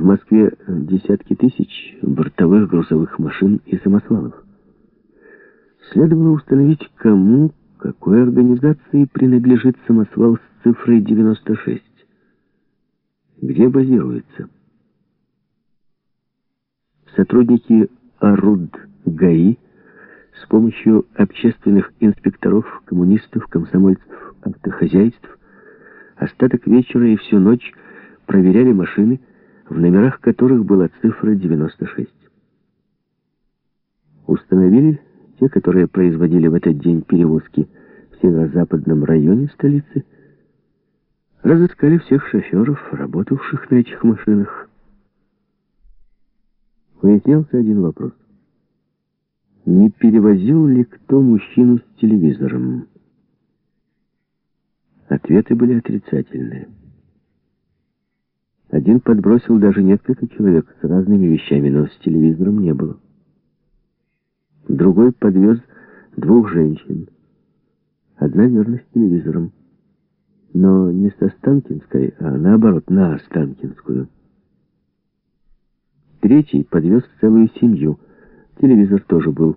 В Москве десятки тысяч бортовых грузовых машин и самосвалов. Следовало установить, кому, какой организации принадлежит самосвал с цифрой 96. Где базируется? Сотрудники АРУД ГАИ с помощью общественных инспекторов, коммунистов, комсомольцев, автохозяйств остаток вечера и всю ночь проверяли машины, в номерах которых была цифра 96. Установили те, которые производили в этот день перевозки в северо-западном районе столицы, разыскали всех шоферов, работавших на этих машинах. Выяснялся один вопрос. Не перевозил ли кто мужчину с телевизором? Ответы были отрицательные. Один подбросил даже несколько человек с разными вещами, но с телевизором не было. Другой подвез двух женщин. Одна верно с телевизором. Но не со Станкинской, а наоборот, на Останкинскую. Третий подвез целую семью. Телевизор тоже был.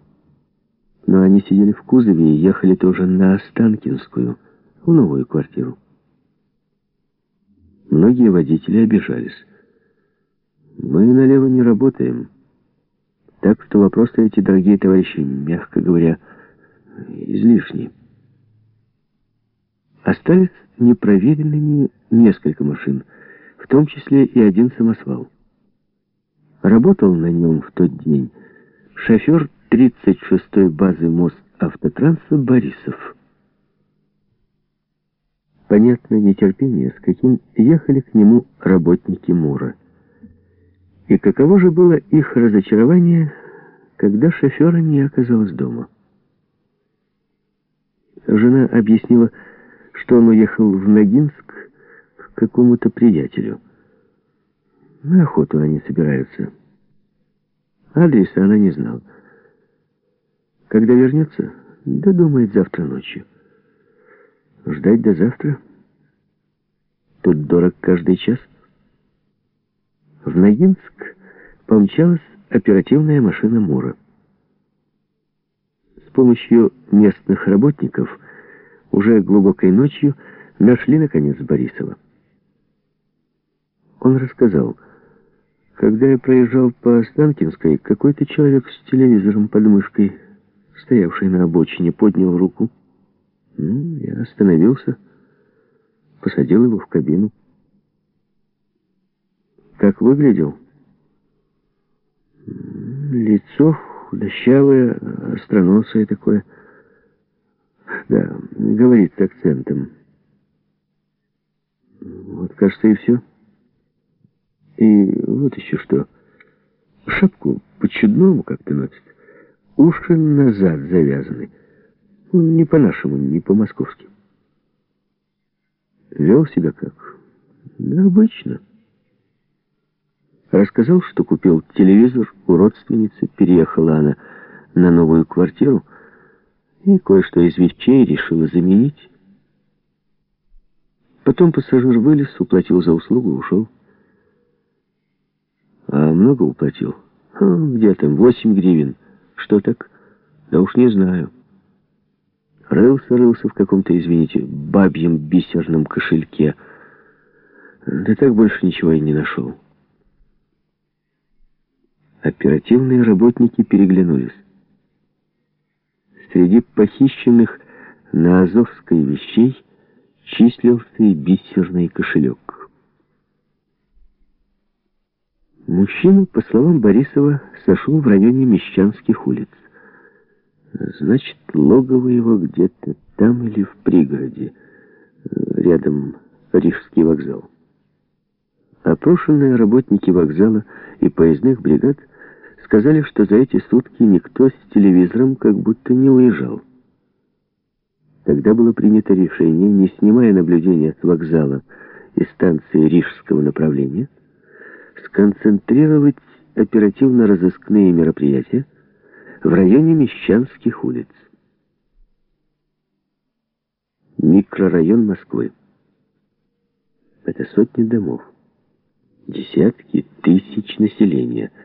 Но они сидели в кузове и ехали тоже на Останкинскую, в новую квартиру. Многие водители обижались. Мы налево не работаем. Так что вопросы эти, дорогие товарищи, мягко говоря, излишни. Остались непроверенными несколько машин, в том числе и один самосвал. Работал на нем в тот день шофер 36-й базы МОЗ автотранса Борисов. Понятно нетерпение, с каким ехали к нему работники Мура. И каково же было их разочарование, когда шофера не оказалось дома. Жена объяснила, что он уехал в Ногинск к какому-то приятелю. На охоту они собираются. Адреса она не знала. Когда вернется, да думает завтра ночью. Ждать до завтра? Тут дорог каждый час. В Ногинск помчалась оперативная машина Мура. С помощью местных работников уже глубокой ночью нашли, наконец, Борисова. Он рассказал, когда я проезжал по Останкинской, какой-то человек с телевизором под мышкой, стоявший на обочине, поднял руку. Ну, я остановился, посадил его в кабину. Как выглядел? Лицо худощавое, остроносое такое. Да, говорит с акцентом. Вот, кажется, и все. И вот еще что. Шапку по-чудному как-то носит. Уши назад завязаны. Не по-нашему, не по-московски. Вел себя как? Да, обычно. Рассказал, что купил телевизор у родственницы, переехала она на новую квартиру и кое-что из вещей решила заменить. Потом пассажир вылез, уплатил за услугу ушел. А много уплатил? Где там, 8 гривен. Что так? Да уж не знаю. Рылся-рылся в каком-то, извините, бабьем бисерном кошельке. Да так больше ничего и не нашел. Оперативные работники переглянулись. Среди похищенных на Азовской вещей числился и бисерный кошелек. Мужчина, по словам Борисова, сошел в районе Мещанских улиц. Значит, логово его где-то там или в пригороде, рядом Рижский вокзал. Опрошенные работники вокзала и поездных бригад – Сказали, что за эти сутки никто с телевизором как будто не уезжал. Тогда было принято решение, не снимая наблюдения с вокзала и станции Рижского направления, сконцентрировать оперативно-розыскные мероприятия в районе Мещанских улиц. Микрорайон Москвы. Это сотни домов. Десятки тысяч населения –